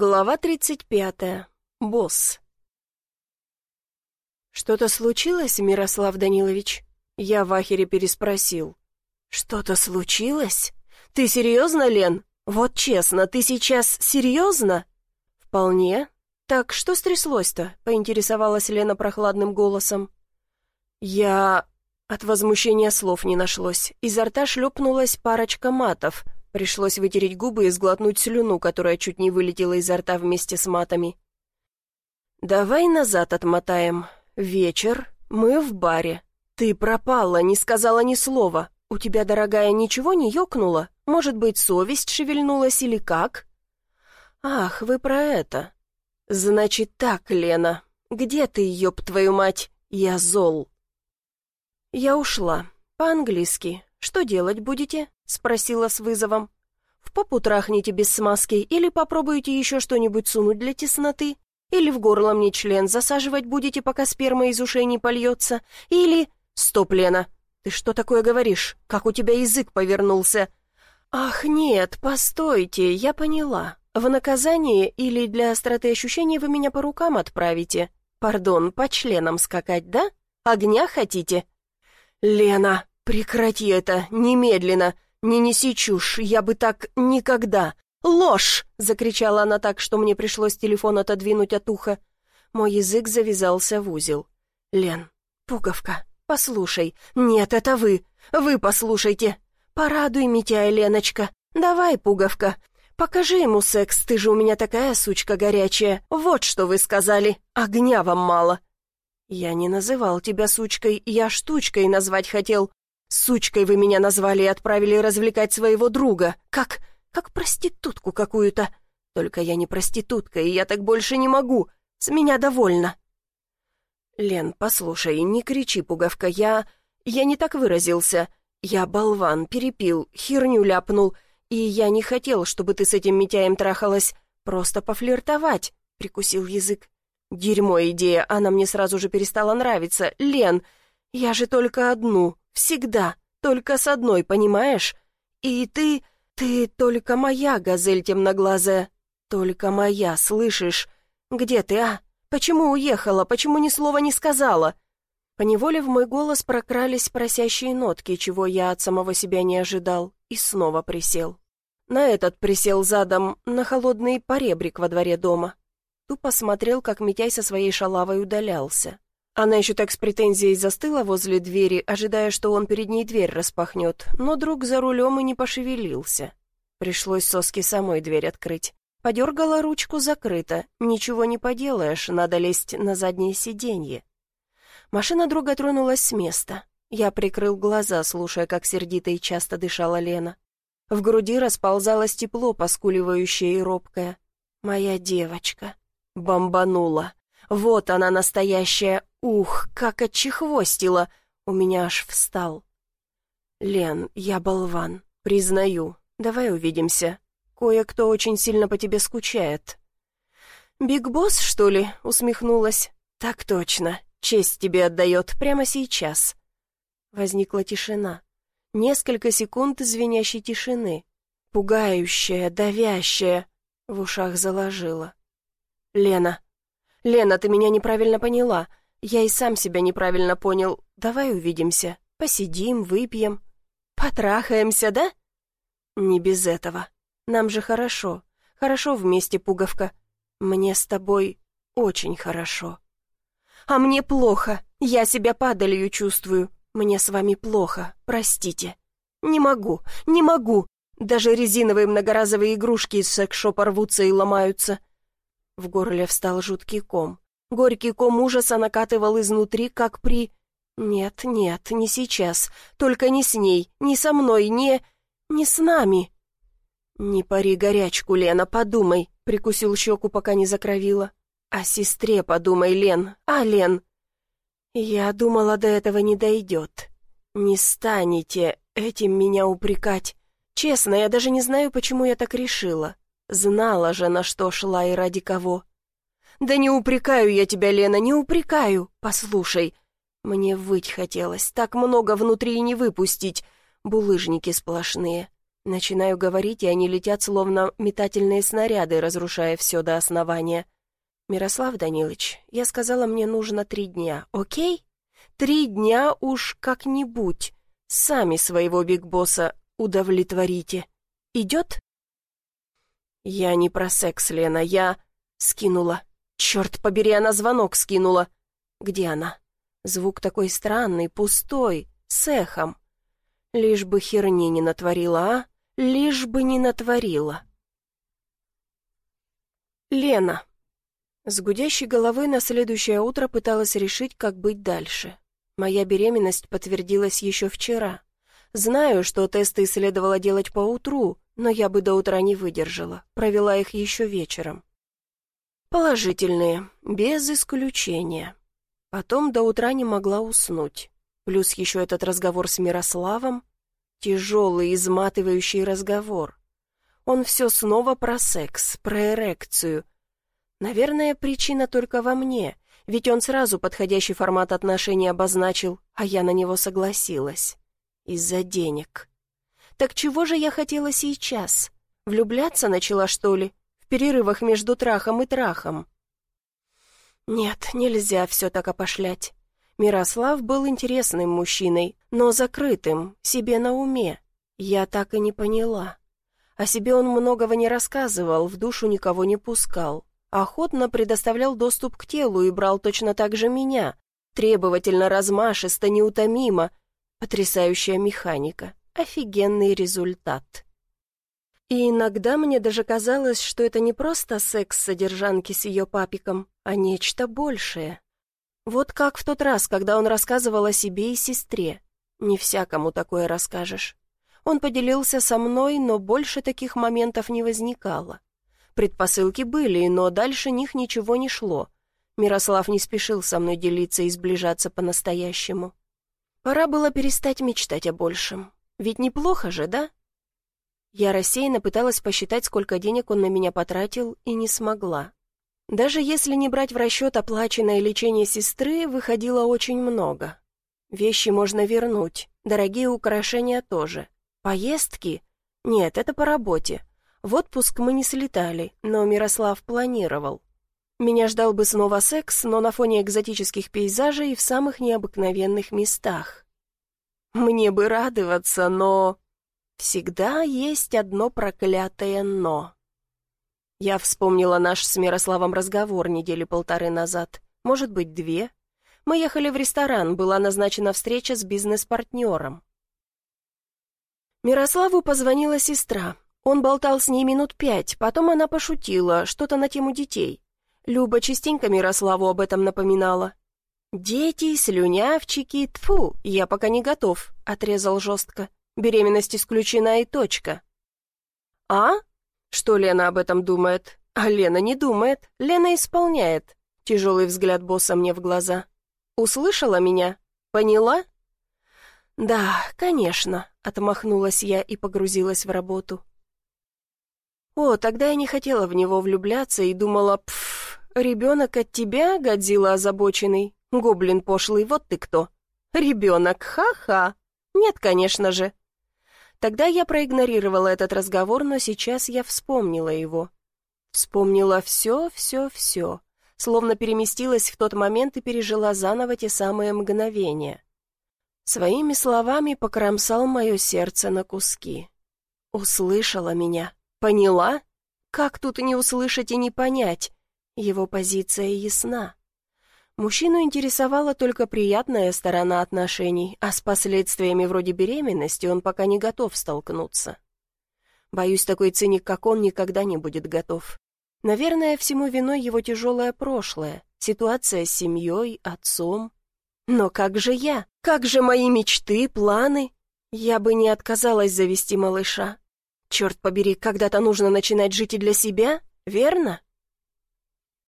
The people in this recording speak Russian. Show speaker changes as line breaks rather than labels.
Глава 35. Босс. «Что-то случилось, Мирослав Данилович?» Я в ахере переспросил. «Что-то случилось? Ты серьезно, Лен? Вот честно, ты сейчас серьезно?» «Вполне. Так что стряслось-то?» — поинтересовалась Лена прохладным голосом. «Я...» От возмущения слов не нашлось. Изо рта шлепнулась парочка матов — Пришлось вытереть губы и сглотнуть слюну, которая чуть не вылетела изо рта вместе с матами. «Давай назад отмотаем. Вечер. Мы в баре. Ты пропала, не сказала ни слова. У тебя, дорогая, ничего не ёкнуло? Может быть, совесть шевельнулась или как?» «Ах, вы про это. Значит так, Лена. Где ты, ёб твою мать? Я зол». Я ушла. По-английски. Что делать будете? — спросила с вызовом. «В попу трахните без смазки или попробуете еще что-нибудь сунуть для тесноты? Или в горло мне член засаживать будете, пока сперма из ушей не польется? Или...» «Стоп, Лена! Ты что такое говоришь? Как у тебя язык повернулся?» «Ах, нет, постойте, я поняла. В наказание или для остроты ощущений вы меня по рукам отправите? Пардон, по членам скакать, да? Огня хотите?» «Лена, прекрати это, немедленно!» «Не неси чушь, я бы так никогда!» «Ложь!» — закричала она так, что мне пришлось телефон отодвинуть от уха. Мой язык завязался в узел. «Лен, пуговка, послушай. Нет, это вы. Вы послушайте. Порадуй Митя, Леночка. Давай, пуговка. Покажи ему секс, ты же у меня такая сучка горячая. Вот что вы сказали. Огня вам мало». «Я не называл тебя сучкой, я штучкой назвать хотел. Сучкой вы меня назвали и отправили развлекать своего друга. Как... как проститутку какую-то. Только я не проститутка, и я так больше не могу. С меня довольно». «Лен, послушай, не кричи, пуговка, я... я не так выразился. Я болван, перепил, херню ляпнул, и я не хотел, чтобы ты с этим Митяем трахалась. Просто пофлиртовать», — прикусил язык. «Дерьмо идея, она мне сразу же перестала нравиться. Лен, я же только одну, Всегда, только с одной, понимаешь? И ты, ты только моя, газель темноглазая. Только моя, слышишь? Где ты, а? Почему уехала? Почему ни слова не сказала?» Поневоле в мой голос прокрались просящие нотки, чего я от самого себя не ожидал, и снова присел. На этот присел задом, на холодный поребрик во дворе дома. Тупо смотрел, как Митяй со своей шалавой удалялся. Она еще так с претензией застыла возле двери, ожидая, что он перед ней дверь распахнет, но друг за рулем и не пошевелился. Пришлось соске самой дверь открыть. Подергала ручку закрыто. Ничего не поделаешь, надо лезть на заднее сиденье. Машина друга тронулась с места. Я прикрыл глаза, слушая, как сердито и часто дышала Лена. В груди расползалось тепло, поскуливающее и робкое. «Моя девочка». Бомбанула. Вот она настоящая. Ух, как отчехвостила. У меня аж встал. Лен, я болван. Признаю. Давай увидимся. Кое-кто очень сильно по тебе скучает. «Биг Босс, что ли?» — усмехнулась. «Так точно. Честь тебе отдает прямо сейчас». Возникла тишина. Несколько секунд звенящей тишины. Пугающая, давящая. В ушах заложила. «Лена, «Лена, ты меня неправильно поняла. Я и сам себя неправильно понял. Давай увидимся. Посидим, выпьем. Потрахаемся, да?» «Не без этого. Нам же хорошо. Хорошо вместе, пуговка. Мне с тобой очень хорошо». «А мне плохо. Я себя падалью чувствую. Мне с вами плохо. Простите. Не могу, не могу. Даже резиновые многоразовые игрушки из секс-шопа рвутся и ломаются. В горле встал жуткий ком. Горький ком ужаса накатывал изнутри, как при... Нет, нет, не сейчас. Только не с ней, не со мной, не... не с нами. «Не пари горячку, Лена, подумай», — прикусил щеку, пока не закровила. «О сестре подумай, Лен, а, Лен?» «Я думала, до этого не дойдет. Не станете этим меня упрекать. Честно, я даже не знаю, почему я так решила. Знала же, на что шла и ради кого. «Да не упрекаю я тебя, Лена, не упрекаю. Послушай, мне выть хотелось, так много внутри и не выпустить. Булыжники сплошные. Начинаю говорить, и они летят словно метательные снаряды, разрушая все до основания. «Мирослав Данилович, я сказала, мне нужно три дня, окей? Три дня уж как-нибудь. Сами своего бигбосса удовлетворите. Идет?» «Я не про секс, Лена, я...» Скинула. «Черт побери, она звонок скинула!» «Где она?» Звук такой странный, пустой, с эхом. Лишь бы херни не натворила, а? Лишь бы не натворила. Лена. С гудящей головы на следующее утро пыталась решить, как быть дальше. Моя беременность подтвердилась еще вчера. Знаю, что тесты следовало делать по утру, но я бы до утра не выдержала, провела их еще вечером. Положительные, без исключения. Потом до утра не могла уснуть. Плюс еще этот разговор с Мирославом, Тяжелый, изматывающий разговор. Он все снова про секс, про эрекцию. Наверное, причина только во мне, ведь он сразу подходящий формат отношений обозначил, а я на него согласилась. Из-за денег. Так чего же я хотела сейчас? Влюбляться начала, что ли? Перерывах между трахом и трахом? Нет, нельзя все так опошлять. Мирослав был интересным мужчиной, но закрытым, себе на уме. Я так и не поняла. О себе он многого не рассказывал, в душу никого не пускал. Охотно предоставлял доступ к телу и брал точно так же меня. Требовательно, размашисто, неутомимо. Потрясающая механика. Офигенный результат. И иногда мне даже казалось, что это не просто секс содержанки с ее папиком, а нечто большее. Вот как в тот раз, когда он рассказывал о себе и сестре. Не всякому такое расскажешь. Он поделился со мной, но больше таких моментов не возникало. Предпосылки были, но дальше них ничего не шло. Мирослав не спешил со мной делиться и сближаться по-настоящему. Пора было перестать мечтать о большем. Ведь неплохо же, да? Я рассеянно пыталась посчитать, сколько денег он на меня потратил, и не смогла. Даже если не брать в расчет оплаченное лечение сестры, выходило очень много. Вещи можно вернуть, дорогие украшения тоже. Поездки? Нет, это по работе. В отпуск мы не слетали, но Мирослав планировал. Меня ждал бы снова секс, но на фоне экзотических пейзажей в самых необыкновенных местах. Мне бы радоваться, но... Всегда есть одно проклятое «но». Я вспомнила наш с Мирославом разговор недели полторы назад, может быть, две. Мы ехали в ресторан, была назначена встреча с бизнес-партнером. Мирославу позвонила сестра. Он болтал с ней минут пять, потом она пошутила, что-то на тему детей. Люба частенько Мирославу об этом напоминала. «Дети, слюнявчики, тфу, я пока не готов», — отрезал жестко. «Беременность исключена и точка». «А?» Что Лена об этом думает? А Лена не думает. Лена исполняет. Тяжелый взгляд босса мне в глаза. Услышала меня? Поняла? Да, конечно, отмахнулась я и погрузилась в работу. О, тогда я не хотела в него влюбляться и думала, пф, ребенок от тебя, Годзилла озабоченный, гоблин пошлый, вот ты кто. Ребенок, ха-ха. Нет, конечно же. Тогда я проигнорировала этот разговор, но сейчас я вспомнила его. Вспомнила все, все, все. Словно переместилась в тот момент и пережила заново те самые мгновения. Своими словами покромсал мое сердце на куски. Услышала меня. Поняла? Как тут не услышать и не понять? Его позиция ясна. Мужчину интересовала только приятная сторона отношений, а с последствиями вроде беременности он пока не готов столкнуться. Боюсь, такой циник, как он, никогда не будет готов. Наверное, всему виной его тяжелое прошлое, ситуация с семьей, отцом. Но как же я? Как же мои мечты, планы? Я бы не отказалась завести малыша. Черт побери, когда-то нужно начинать жить и для себя, верно?